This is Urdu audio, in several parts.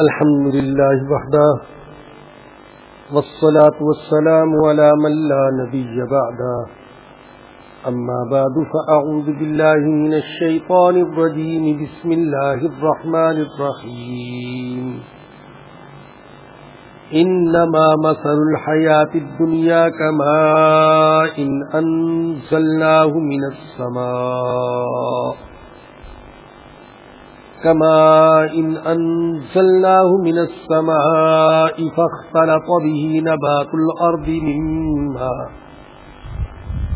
الحمد لله وحده، والصلاة والسلام على من لا نبي بعده. أما بعد، فأعوذ بالله من الشيطان الرجيم. بسم الله الرحمن الرحيم. إنما مثل الحياة الدنيا كما إن أنزلناه من السماء. كما إن أنزلناه من السماء فاختلط به نبات الأرض مما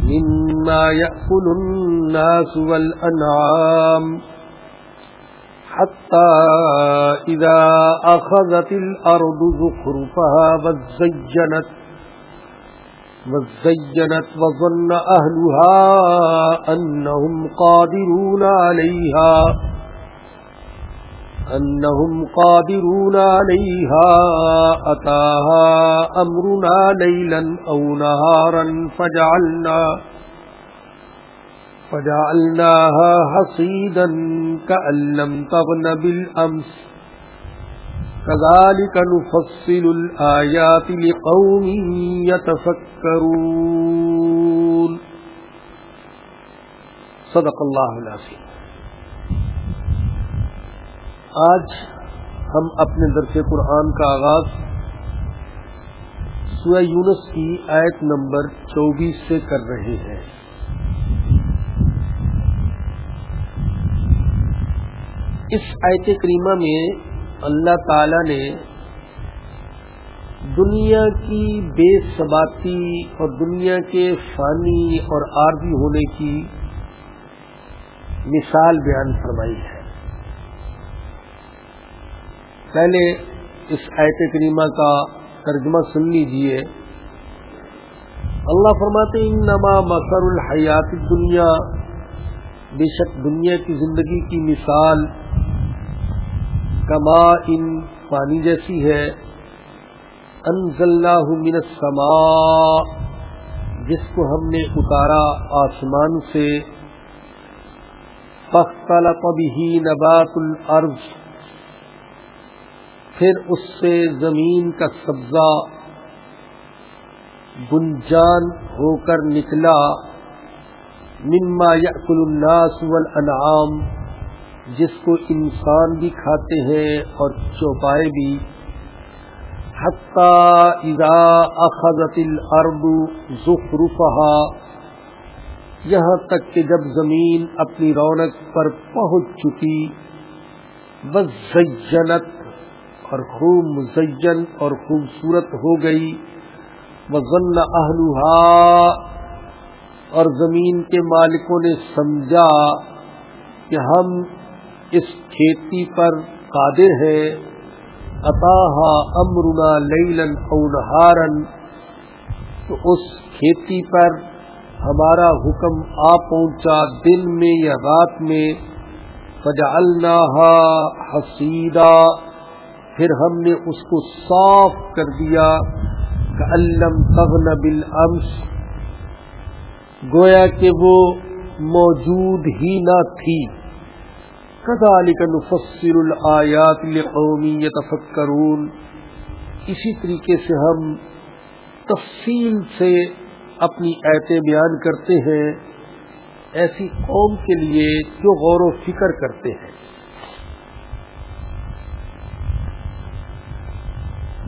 مما يأكل الناس والأنعام حتى إذا أخذت الأرض زخرفها وزينت وزينت وظن أهلها أنهم قادرون عليها أنهم قادرون عليها أتاها أمرنا ليلا أو نهارا فجعلنا فجعلناها حصيدا كأن لم تغن بالأمس كذلك نفصل الآيات لقوم يتفكرون صدق الله العظيم آج ہم اپنے درس قرآن کا آغاز سورہ یونس کی آیت نمبر چوبیس سے کر رہے ہیں۔ اس آیت کریمہ میں اللہ تعالی نے دنیا کی بے ثباتی اور دنیا کے فانی اور عارضی ہونے کی مثال بیان فرمائی ہے۔ پہلے اس آیت کریمہ کا ترجمہ سن لیجیے۔ اللہ فرماتے ان نما مکر الحیات دنیا بے شک دنیا کی زندگی کی مثال کما ان پانی جیسی ہے۔ انزل من السماء، جس کو ہم نے اتارا آسمان سے۔ پختلط به نبات الارض۔ پھر اس سے زمین کا سبزہ گنجان ہو کر نکلا۔ مما یأکل الناس والانعام، جس کو انسان بھی کھاتے ہیں اور چوپائے بھی۔ حتی اذا اخذت الارض زخرفها یہاں تک کہ جب زمین اپنی رونق پر پہنچ چکی، وزینت اور خوب مزین اور خوبصورت ہو گئی۔ وزن اہلوہا اور زمین کے مالکوں نے سمجھا کہ ہم اس کھیتی پر قادر ہیں۔ اتاحا امرنا لیلن او نہارن تو اس کھیتی پر ہمارا حکم آ پہنچا دن میں یا رات میں۔ فجعلناها حسیدہ پھر ہم نے اس کو صاف کر دیا کہ علم تغن بالامس، گویا کہ وہ موجود ہی نہ تھی۔ کذالک نفسر الآیات لقومی یتفکرون۔ اسی طریقے سے ہم تفصیل سے اپنی ایتیں بیان کرتے ہیں۔ ایسی قوم کے لیے جو غور و فکر کرتے ہیں۔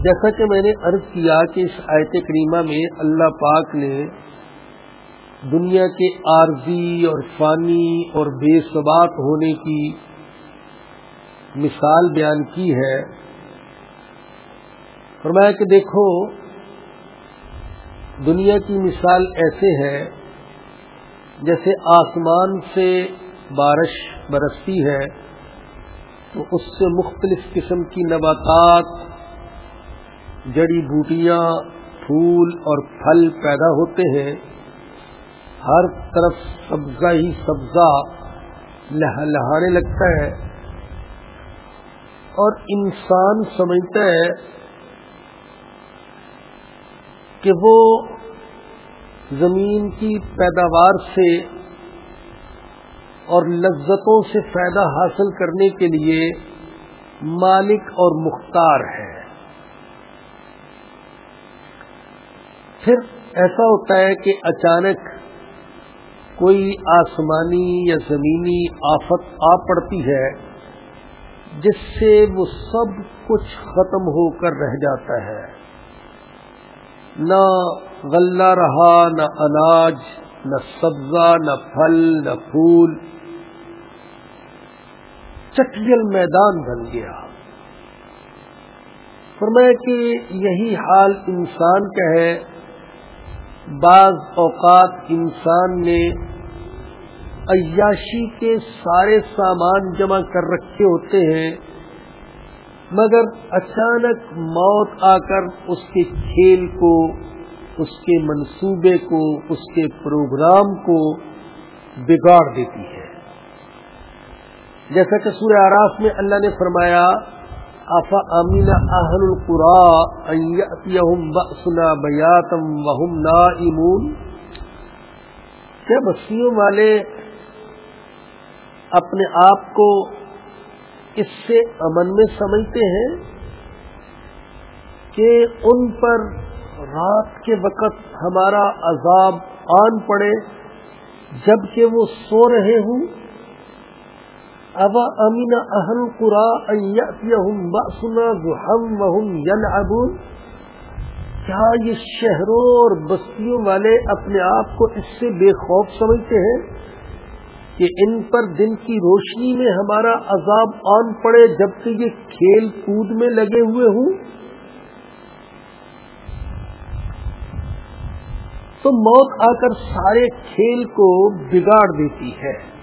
جیسا کہ میں نے عرض کیا کہ اس آیت کریمہ میں اللہ پاک نے دنیا کے عارضی اور فانی اور بے ثبات ہونے کی مثال بیان کی ہے۔ فرمایا کہ دیکھو، دنیا کی مثال ایسے ہے جیسے آسمان سے بارش برستی ہے تو اس سے مختلف قسم کی نباتات جڑی بوٹیاں، پھول اور پھل پیدا ہوتے ہیں، ہر طرف سبزہ ہی سبزہ لہانے لگتا ہے۔ اور انسان سمجھتا ہے کہ وہ زمین کی پیداوار سے اور لذتوں سے فائدہ حاصل کرنے کے لیے مالک اور مختار ہے۔ پھر ایسا ہوتا ہے کہ اچانک کوئی آسمانی یا زمینی آفت آ پڑتی ہے، جس سے وہ سب کچھ ختم ہو کر رہ جاتا ہے۔ نہ غلہ رہا، نہ اناج، نہ سبزہ، نہ پھل، نہ پھول۔ چٹل میدان بن گیا۔ فرمایا کہ یہی حال انسان کا ہے۔ بعض اوقات انسان نے عیاشی کے سارے سامان جمع کر رکھے ہوتے ہیں، مگر اچانک موت آ کر اس کے کھیل کو، اس کے منصوبے کو، اس کے پروگرام کو بگاڑ دیتی ہے۔ جیسا کہ سورہ آراف میں اللہ نے فرمایا افا امین اہل بسنا بیاتم وہم نا امون کیا بستیوں والے اپنے آپ کو اس سے امن میں سمجھتے ہیں کہ ان پر رات کے وقت ہمارا عذاب آن پڑے جبکہ وہ سو رہے ہوں؟ ابا امین اہل قرا بسنا کیا یہ شہروں اور بستیوں والے اپنے آپ کو اس سے بے خوف سمجھتے ہیں کہ ان پر دن کی روشنی میں ہمارا عذاب آن پڑے جبکہ یہ کھیل کود میں لگے ہوئے ہوں؟ تو موت آ کر سارے کھیل کو بگاڑ دیتی ہے۔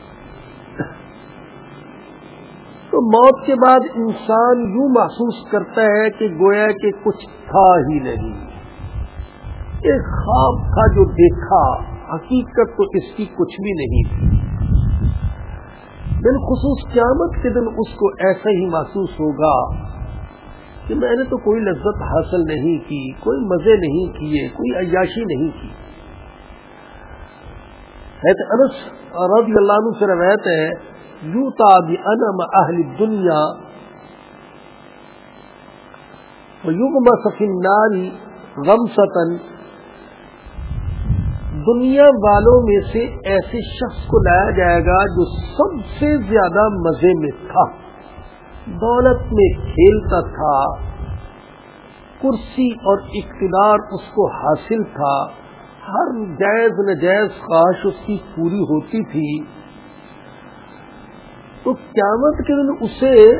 تو موت کے بعد انسان یوں محسوس کرتا ہے کہ گویا کہ کچھ تھا ہی نہیں۔ ایک خواب تھا جو دیکھا، حقیقت تو اس کی کچھ بھی نہیں۔ تھی بالخصوص قیامت کے دن اس کو ایسا ہی محسوس ہوگا کہ میں نے تو کوئی لذت حاصل نہیں کی، کوئی مزے نہیں کیے، کوئی عیاشی نہیں کی۔ انس رضی اللہ عنہ سے روایت ہے یوتا انم اہل دنیا یوگ مسفن ناری غم ستن دنیا والوں میں سے ایسے شخص کو لایا جائے گا جو سب سے زیادہ مزے میں تھا، دولت میں کھیلتا تھا، کرسی اور اقتدار اس کو حاصل تھا۔ ہر جائز نجائز خواہش اس کی پوری ہوتی تھی۔ تو قیامت کے دن اسے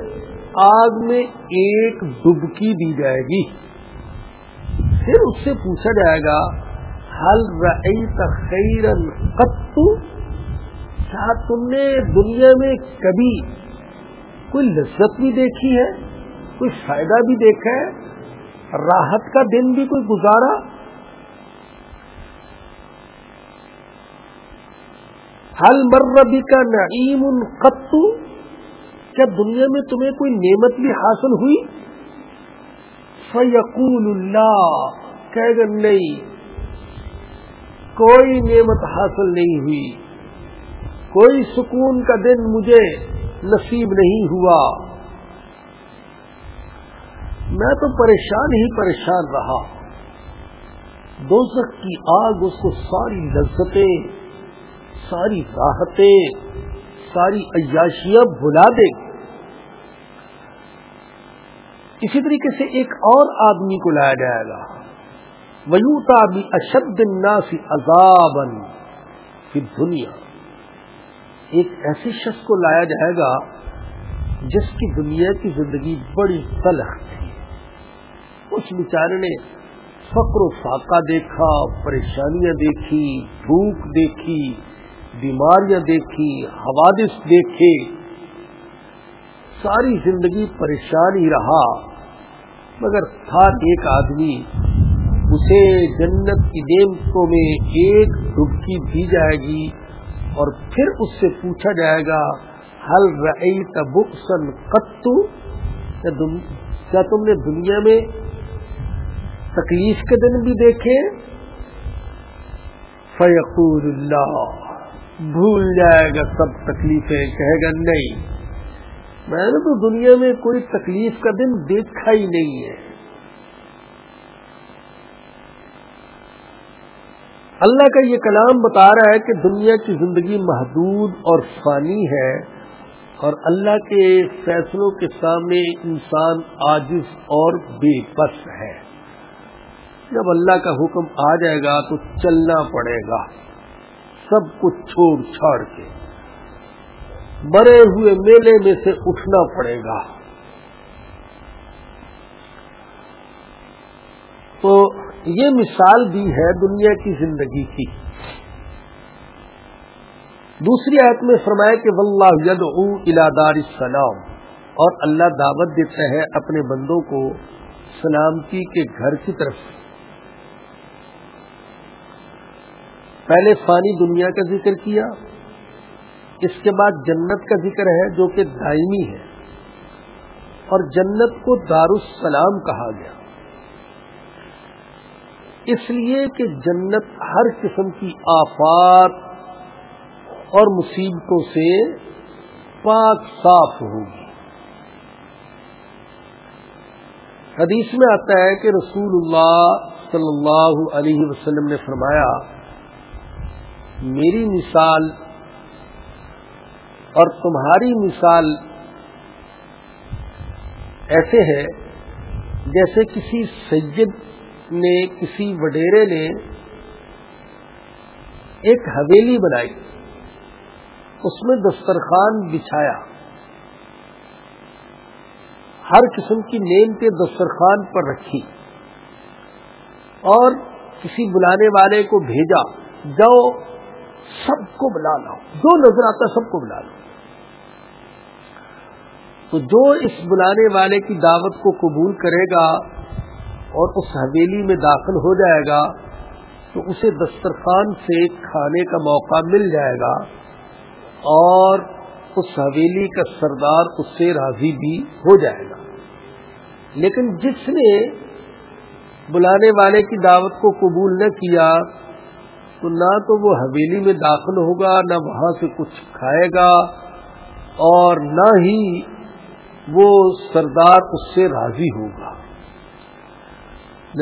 آگ میں ایک ڈبکی دی جائے گی۔ پھر اس سے پوچھا جائے گا حل خیرن قطو کیا تم نے دنیا میں کبھی کوئی لذت بھی دیکھی ہے؟ کوئی فائدہ بھی دیکھا ہے؟ راحت کا دن بھی کوئی گزارا؟ حل مربی کا نعیم قطو کیا دنیا میں تمہیں کوئی نعمت بھی حاصل ہوئی؟ فیقول اللہ کہ نہیں، کوئی نعمت حاصل نہیں ہوئی۔ کوئی سکون کا دن مجھے نصیب نہیں ہوا۔ میں تو پریشان ہی پریشان رہا۔ دوزخ کی آگ، اس کو ساری لذتیں ساری راحتیں، ساری عیاشیاں بھلا دے۔ گی اسی طریقے سے ایک اور آدمی کو لایا جائے گا ویوتا بھی اشد الناس عذابا فی دنیا ایک ایسے شخص کو لایا جائے گا جس کی دنیا کی زندگی بڑی تلخ تھی۔ اس بیچارے نے فقر و فاقہ دیکھا، پریشانیاں دیکھی، بھوک دیکھی بیماریاں دیکھی، حوادث دیکھے، ساری زندگی پریشان ہی رہا۔ مگر تھا ایک آدمی، اسے جنت کی نعمتوں میں ایک ڈبکی دی جائے گی اور پھر اس سے پوچھا جائے گا، ہل رئی تبکسن قطو کیا تم نے دنیا میں تکلیف کے دن بھی دیکھے؟ فیقور اللہ بھول جائے گا سب تکلیفیں، کہے گا نہیں۔ میں نے تو دنیا میں کوئی تکلیف کا دن دیکھا ہی نہیں ہے۔ اللہ کا یہ کلام بتا رہا ہے کہ دنیا کی زندگی محدود اور فانی ہے اور اللہ کے فیصلوں کے سامنے انسان عاجز اور بے بس ہے۔ جب اللہ کا حکم آ جائے گا تو چلنا پڑے گا۔ سب کچھ چھوڑ چھاڑ کے مرے ہوئے میلے میں سے اٹھنا پڑے گا۔ تو یہ مثال بھی ہے دنیا کی زندگی کی۔ دوسری آیت میں فرمایا کہ واللہ یدعو الى دار السلام۔ اور اللہ دعوت دیتا ہے اپنے بندوں کو سلامتی کے گھر کی طرف پہلے فانی دنیا کا ذکر کیا، اس کے بعد جنت کا ذکر ہے جو کہ دائمی ہے، اور جنت کو دار السلام کہا گیا۔ اس لیے کہ جنت ہر قسم کی آفات اور مصیبتوں سے پاک صاف ہوگی۔ حدیث میں آتا ہے کہ رسول اللہ صلی اللہ علیہ وسلم نے فرمایا میری مثال اور تمہاری مثال ایسے ہے جیسے کسی سید نے کسی وڈیرے نے ایک حویلی بنائی، اس میں دسترخوان بچھایا۔ ہر قسم کی نیم کے دسترخوان پر رکھی اور کسی بلانے والے کو بھیجا، جاؤ سب کو بلا لاؤ۔ جو نظر آتا ہے، سب کو بلا لو تو جو اس بلانے والے کی دعوت کو قبول کرے گا اور اس حویلی میں داخل ہو جائے گا، تو اسے دسترخوان سے کھانے کا موقع مل جائے گا اور اس حویلی کا سردار اس سے راضی بھی ہو جائے گا۔ لیکن جس نے بلانے والے کی دعوت کو قبول نہ کیا تو نہ تو وہ حویلی میں داخل ہوگا، نہ وہاں سے کچھ کھائے گا اور نہ ہی وہ سردار اس سے راضی ہوگا۔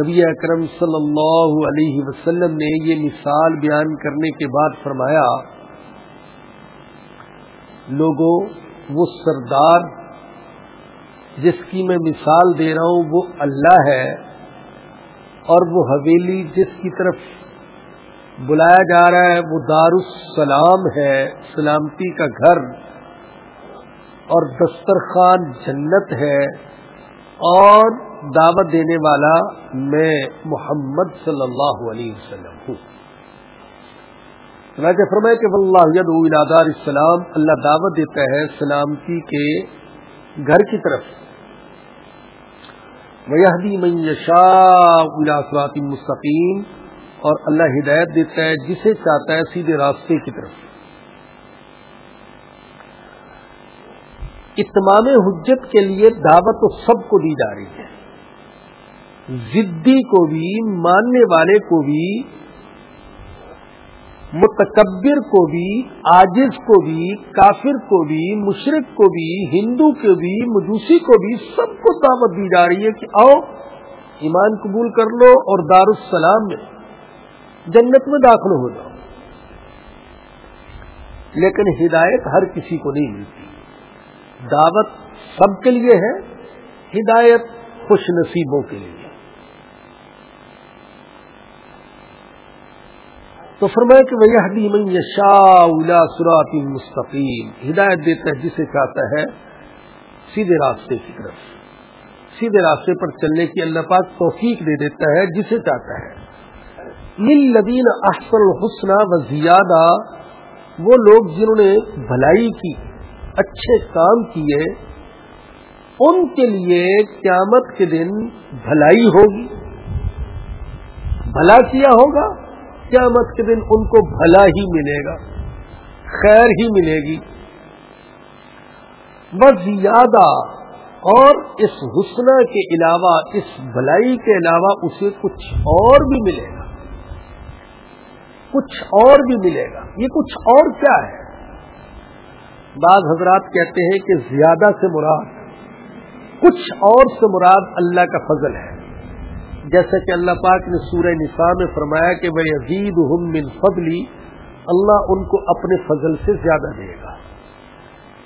نبی اکرم صلی اللہ علیہ وسلم نے یہ مثال بیان کرنے کے بعد فرمایا، لوگوں، وہ سردار جس کی میں مثال دے رہا ہوں، وہ اللہ ہے اور وہ حویلی جس کی طرف بلایا جا رہا ہے، وہ دار السلام ہے، سلامتی کا گھر۔ اور دسترخوان جنت ہے۔ اور دعوت دینے والا میں محمد صلی اللہ علیہ وسلم ہوں۔ فرمائے کہ اللہ دار السلام اللہ دعوت دیتا ہے سلامتی کے گھر کی طرف۔ ویہدی من یشاء صراط مستقیم اور اللہ ہدایت دیتا ہے، جسے چاہتا ہے سیدھے راستے کی طرف۔ اتمام حجت کے لیے دعوت تو سب کو دی جا رہی ہے۔ ضدی کو بھی، ماننے والے کو بھی، متکبر کو بھی آجز کو بھی، کافر کو بھی مشرق کو بھی، ہندو کو بھی، مجوسی کو بھی سب کو دعوت دی جا رہی ہے کہ آؤ، ایمان قبول کر لو اور دار السلام میں جنت میں داخل ہو جاؤ۔ لیکن ہدایت ہر کسی کو نہیں ملتی۔ دعوت سب کے لیے ہے، ہدایت خوش نصیبوں کے لیے۔ تو فرمائے کہ وہ من یشا سرات مستقیم ہدایت دیتا ہے جسے چاہتا ہے، سیدھے راستے کی طرف۔ سیدھے راستے پر چلنے کی اللہ پاک توفیق دے دیتا ہے جسے چاہتا ہے۔ لدین احسن الحسنہ و زیادہ، وہ لوگ جنہوں نے بھلائی کی، اچھے کام کیے، ان کے لیے قیامت کے دن بھلائی ہوگی۔ بھلا کیا ہوگا؟ قیامت کے دن ان کو بھلا ہی ملے گا، خیر ہی ملے گی۔ بس زیادہ، اور اس حسنہ کے علاوہ، اس بھلائی کے علاوہ اسے کچھ اور بھی ملے گا۔ کچھ اور بھی ملے گا۔ یہ کچھ اور کیا ہے؟ بعض حضرات کہتے ہیں کہ زیادہ سے مراد، کچھ اور سے مراد اللہ کا فضل ہے۔ جیسا کہ اللہ پاک نے سورہ نساء میں فرمایا کہ وہ عزید من فضلی اللہ ان کو اپنے فضل سے زیادہ دے گا۔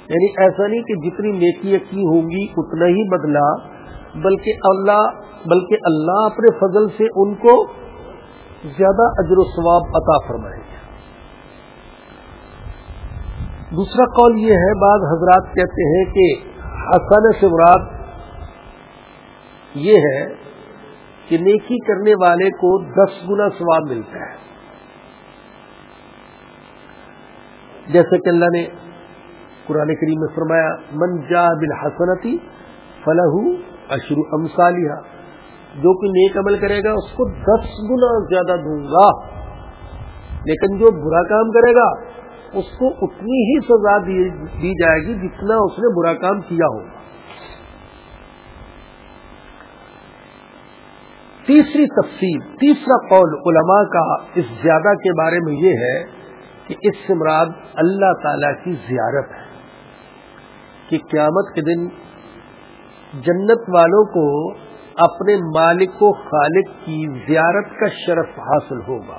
یعنی ایسا نہیں کہ جتنی نیکی کی ہوں گی، اتنا ہی بدلا بلکہ اللہ بلکہ اللہ اپنے فضل سے ان کو زیادہ اجر و ثواب عطا فرمائے گا دوسرا قول یہ ہے، بعض حضرات کہتے ہیں کہ حسن سے مراد یہ ہے کہ نیکی کرنے والے کو دس گنا ثواب ملتا ہے۔ جیسے کہ اللہ نے قرآن کریم میں فرمایا، من جا بالحسنتی فلاح اشرو امسالیہ جو کہ نیک عمل کرے گا، اس کو دس گنا زیادہ دوں گا۔ لیکن جو برا کام کرے گا، اس کو اتنی ہی سزا دی جائے گی جتنا اس نے برا کام کیا ہوگا تیسری تفصیل، تیسرا قول علماء کا اس زیادہ کے بارے میں یہ ہے کہ اس سے مراد اللہ تعالی کی زیارت ہے کہ قیامت کے دن جنت والوں کو اپنے مالک و خالق کی زیارت کا شرف حاصل ہوگا۔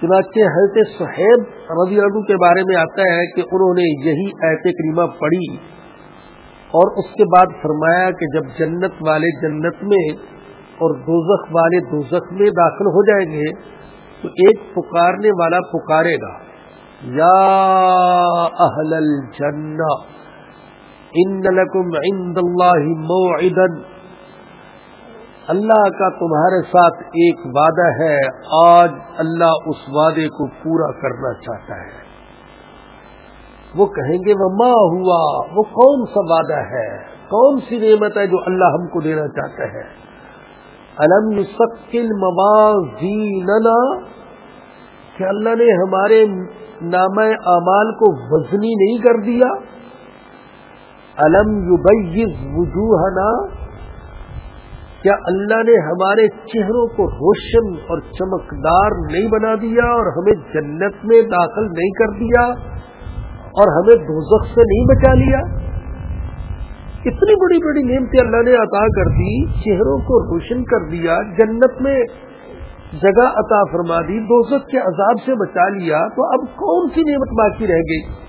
چنانچہ حضرت صحیب رضی اللہ کے بارے میں آتا ہے کہ انہوں نے یہی ایت کریمہ پڑھی اور اس کے بعد فرمایا کہ جب جنت والے جنت میں اور دوزخ والے دوزخ میں داخل ہو جائیں گے تو ایک پکارنے والا پکارے گا، یا اہل الجنہ ان لکم عند اللہ موعدا۔ اللہ کا تمہارے ساتھ ایک وعدہ ہے، آج اللہ اس وعدے کو پورا کرنا چاہتا ہے۔ وہ کہیں گے وہ ماں ہوا؟ وہ کون سا وعدہ ہے؟ کون سی نعمت ہے جو اللہ ہم کو دینا چاہتا ہے؟ الم یسکل موازیننا کہ اللہ نے ہمارے نام اعمال کو وزنی نہیں کر دیا۔ الم یبیز وجوہنا کیا اللہ نے ہمارے چہروں کو روشن اور چمکدار نہیں بنا دیا اور ہمیں جنت میں داخل نہیں کر دیا اور ہمیں دوزخ سے نہیں بچا لیا؟ اتنی بڑی بڑی نعمتیں اللہ نے عطا کر دی، چہروں کو روشن کر دیا، جنت میں جگہ عطا فرما دی، دوزخ کے عذاب سے بچا لیا، تو اب کون سی نعمت باقی رہ گئی؟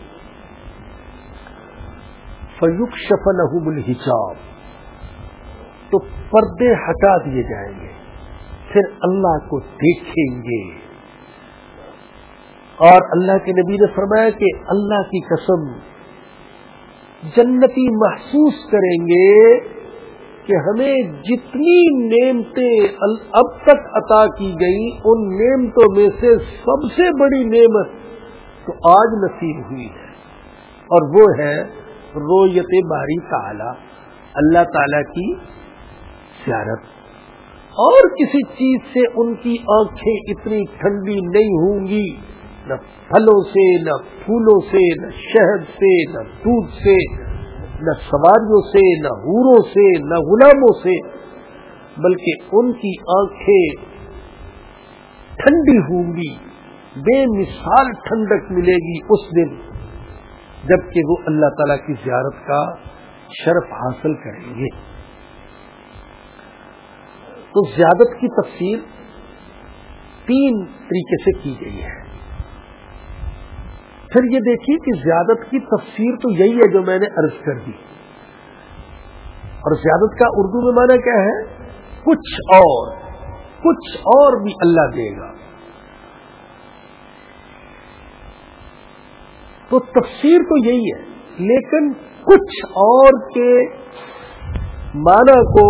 فیوک شفن الحجاب۔ تو پردے ہٹا دیے جائیں گے، پھر اللہ کو دیکھیں گے۔ اور اللہ کے نبی نے فرمایا کہ اللہ کی قسم جنتی محسوس کریں گے کہ ہمیں جتنی نعمتیں اب تک عطا کی گئی ان نعمتوں میں سے سب سے بڑی نعمت تو آج نصیب ہوئی ہے۔ اور وہ ہے رویت باری تعالی، اللہ تعالی کی زیارت۔ اور کسی چیز سے ان کی آنکھیں اتنی ٹھنڈی نہیں ہوں گی، نہ پھلوں سے، نہ پھولوں سے، نہ شہد سے، نہ دودھ سے، نہ سواریوں سے، نہ ہوروں سے، نہ غلاموں سے، بلکہ ان کی آنکھیں ٹھنڈی ہوں گی، بے مثال ٹھنڈک ملے گی اس دن۔ جبکہ وہ اللہ تعالی کی زیارت کا شرف حاصل کریں گے۔ تو زیادت کی تفصیل تین طریقے سے کی گئی ہے۔ پھر یہ دیکھیے کہ زیادت کی تفسیر تو یہی ہے جو میں نے عرض کر دی۔ اور زیادت کا اردو میں معنی کیا ہے؟ کچھ اور کچھ اور بھی اللہ دے گا۔ تو تفسیر تو یہی ہے، لیکن کچھ اور کے معنی کو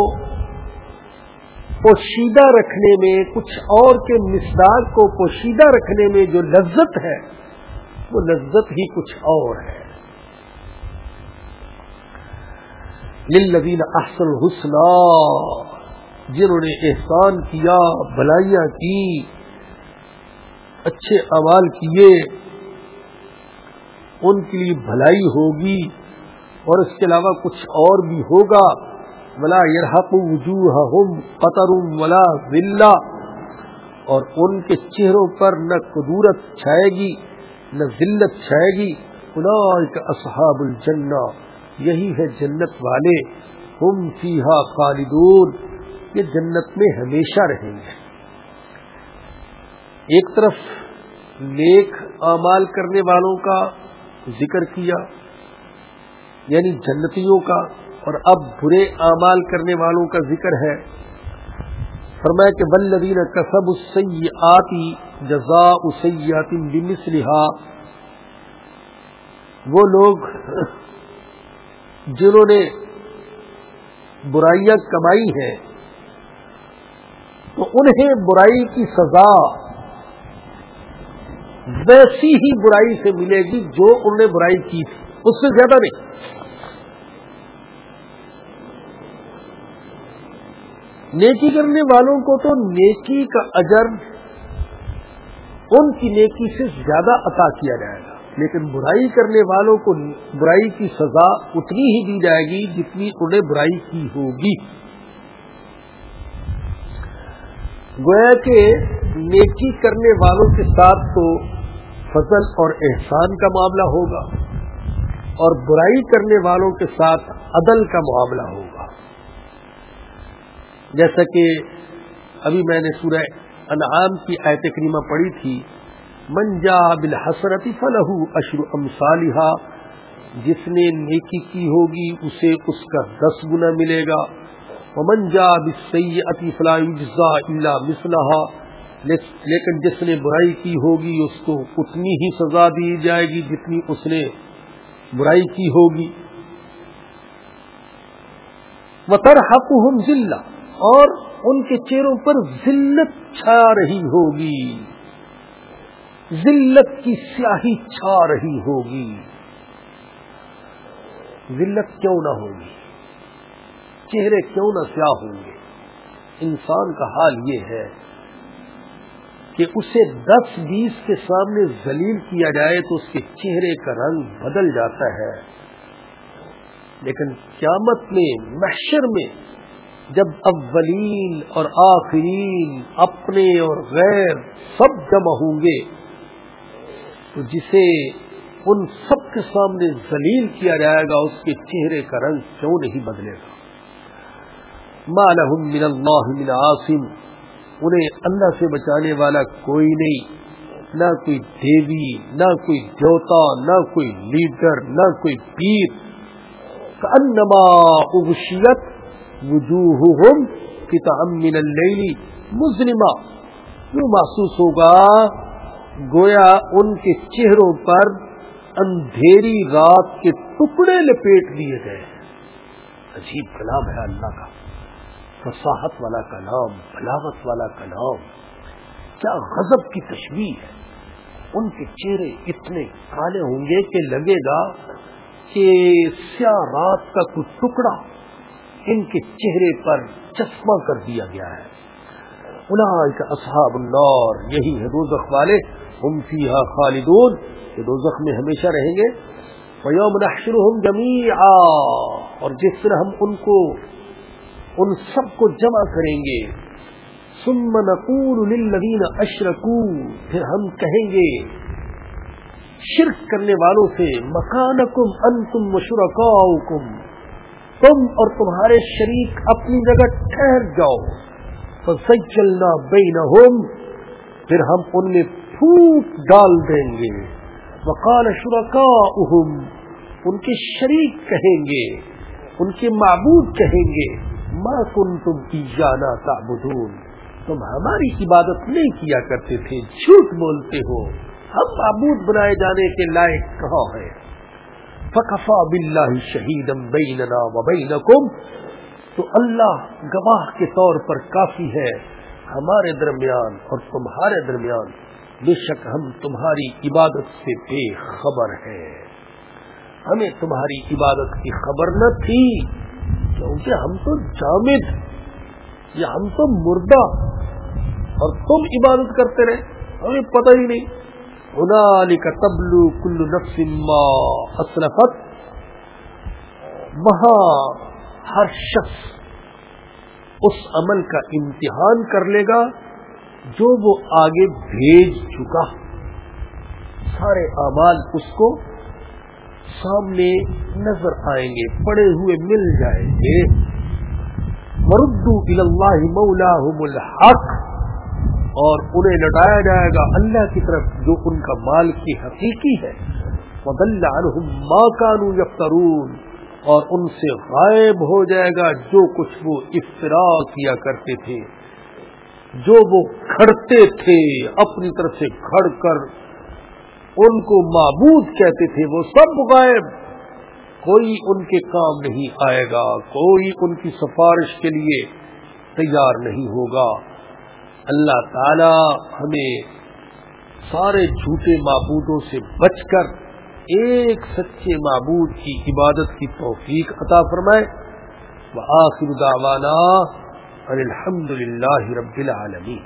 پوشیدہ رکھنے میں، کچھ اور کے مزدار کو پوشیدہ رکھنے میں جو لذت ہے، وہ لذت ہی کچھ اور ہے۔ للذین احسن حسنا جنہوں نے احسان کیا، بلائیاں کی، اچھے عوال کیے۔ ان کے لیے بھلائی ہوگی اور اس کے علاوہ کچھ اور بھی ہوگا۔ ولا یرحق وجوہہم قطر ولا ذلہ اور ان کے چہروں پر نہ قدورت چھائے گی، نہ ذلت چھائے گی۔ اصحاب الجنہ۔ یہی ہے جنت والے۔ ہم فیحا خالدون۔ یہ جنت میں ہمیشہ رہیں گے۔ ایک طرف نیک اعمال کرنے والوں کا ذکر کیا یعنی جنتیوں کا اور اب برے اعمال کرنے والوں کا ذکر ہے۔ فرمایا کہ بلدین کسب آتی جزا اسیاتی بمثلہا۔ وہ لوگ جنہوں نے برائیاں کمائی ہیں، تو انہیں برائی کی سزا ویسی ہی برائی سے ملے گی جو انہوں نے برائی کی تھی۔ اس سے زیادہ نہیں۔ نیکی کرنے والوں کو تو نیکی کا اجر ان کی نیکی سے زیادہ عطا کیا جائے گا۔ لیکن برائی کرنے والوں کو برائی کی سزا اتنی ہی دی جائے گی جتنی انہیں برائی کی ہوگی۔ گویا کہ نیکی کرنے والوں کے ساتھ تو فضل اور احسان کا معاملہ ہوگا اور برائی کرنے والوں کے ساتھ عدل کا معاملہ ہوگا۔ جیسا کہ ابھی میں نے سورہ انعام کی آیت کریمہ پڑھی تھی منجا بالحسرت فلح اشر جس نے نیکی کی ہوگی اسے اس کا دس گنا ملے گا۔ منجا بسعتی فلاح اللہ مسلح لیکن جس نے برائی کی ہوگی اس کو اتنی ہی سزا دی جائے گی جتنی اس نے برائی کی ہوگی۔ وطر حق ذلہ اور ان کے چہروں پر ذلت چھا رہی ہوگی۔ ذلت کی سیاہی چھا رہی ہوگی۔ ذلت کیوں نہ ہوگی؟ چہرے کیوں نہ سیاہ ہوں گے؟ انسان کا حال یہ ہے کہ اسے دس بیس کے سامنے ذلیل کیا جائے تو اس کے چہرے کا رنگ بدل جاتا ہے۔ لیکن قیامت میں، محشر میں، جب اولین اور آخرین اپنے اور غیر سب جمع ہوں گے، تو جسے ان سب کے سامنے ذلیل کیا جائے گا، اس کے چہرے کا رنگ کیوں نہیں بدلے گا؟ مالحم من اللہ من عاصم انہیں اللہ سے بچانے والا کوئی نہیں۔ نہ کوئی دیوی، نہ کوئی دیوتا، نہ کوئی لیڈر، نہ کوئی پیر۔ انما اغشیت وجوہہم کتاب من اللیل۔ مظلمہ جو محسوس ہوگا گویا ان کے چہروں پر اندھیری رات کے ٹکڑے لپیٹ دیے گئے۔ عجیب کلام ہے اللہ کا۔ فصاحت والا کلام بلاوت والا کلام۔ کیا غضب کی تشویح ہے؟ ان کے چہرے اتنے کالے ہوں گے کہ لگے گا کہ سیاہ رات کا کچھ ٹکڑا ان کے چہرے پر چشمہ کر دیا گیا ہے۔ کا اصحاب النار، یہی ہے روزخ والے۔ ہم فیہا خالدون، یہ دوزخ میں ہمیشہ رہیں گے۔ ویوم نحشرهم جميعا۔ اور جس طرح ہم ان کو ان سب کو جمع کریں گے. ثم نقول للذین اشرکوا پھر ہم کہیں گے، شرک کرنے والوں سے، مکانکم انتم وشرکاؤکم تم اور تمہارے شریک اپنی جگہ ٹھہر جاؤ. فسجلنا بینہم. پھر ہم ان میں پھوٹ ڈال دیں گے. وقال شرکا ان کے شریک کہیں گے، ان کے معبود کہیں گے. ما کن تم کی جانا تعبدون۔ تم ہماری عبادت نہیں کیا کرتے تھے، جھوٹ بولتے ہو۔ ہم معبود بنائے جانے کے لائق کہاں ہے فکفا بلّہ شہید بیننا و بینکم تو اللہ گواہ کے طور پر کافی ہے ہمارے درمیان اور تمہارے درمیان۔ بے شک ہم تمہاری عبادت سے بے خبر ہے ہمیں تمہاری عبادت کی خبر نہ تھی۔ کیونکہ ہم تو جامد یا ہم تو مردہ اور تم عبادت کرتے رہے۔ ہمیں پتہ ہی نہیں۔ انالی کا تبلو کلو نفسما اسلفت۔ وہاں ہر شخص اس عمل کا امتحان کر لے گا جو وہ آگے بھیج چکا۔ سارے اعمال اس کو سامنے نظر آئیں گے، پڑے ہوئے مل جائیں گے۔ مردو اللہ مولا الحق۔ اور انہیں لٹایا جائے گا اللہ کی طرف، جو ان کا مال کی حقیقی ہے۔ ما کانو یفترون اور ان سے غائب ہو جائے گا جو کچھ وہ افطرا کیا کرتے تھے۔ جو وہ کھڑتے تھے، اپنی طرف سے کھڑ کر ان کو معبود کہتے تھے، وہ سب غائب۔ کوئی ان کے کام نہیں آئے گا، کوئی ان کی سفارش کے لیے تیار نہیں ہوگا۔ اللہ تعالی ہمیں سارے جھوٹے معبودوں سے بچ کر ایک سچے معبود کی عبادت کی توفیق عطا فرمائے۔ وہ آخر دعوانا الحمد للہ رب العالمین۔